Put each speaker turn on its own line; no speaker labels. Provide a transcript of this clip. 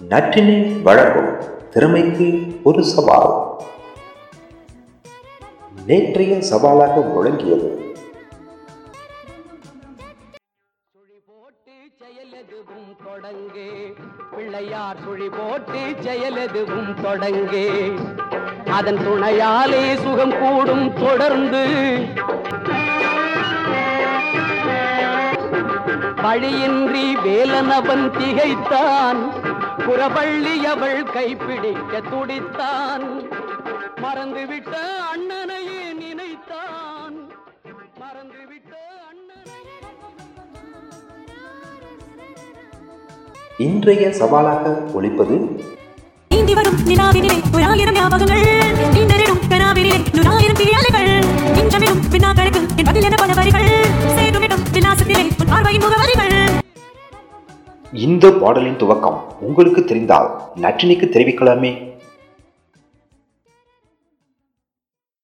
நற்றினை வழங்கும் திறமைக்கு ஒரு சவால். நேற்றைய சவாலாக முழங்கியது.
செயலெதுவும் தொடங்கு. பிள்ளையார் சுழி போட்டு செயலெதுவும் தொடங்கே. அதன் துணையாலே சுகம் கூடும் தொடர்ந்து. வழியின்றி வேலனவன் திகைத்தான். புறவள்ளி அவள் கைப்பிடிக்க துடித்தான். மறந்துவிட்ட அண்ணனையே நினைத்தான். மறந்துவிட்ட அண்ணனையே
இன்றைய சவாலாக ஒழிப்பது
நீந்தி வரும் நிலாவினிலே ஞாபகங்கள்.
இந்த பாடலின் துவக்கம் உங்களுக்கு தெரிந்தால் நற்றினைக்கு தெரிவிக்கலாமே.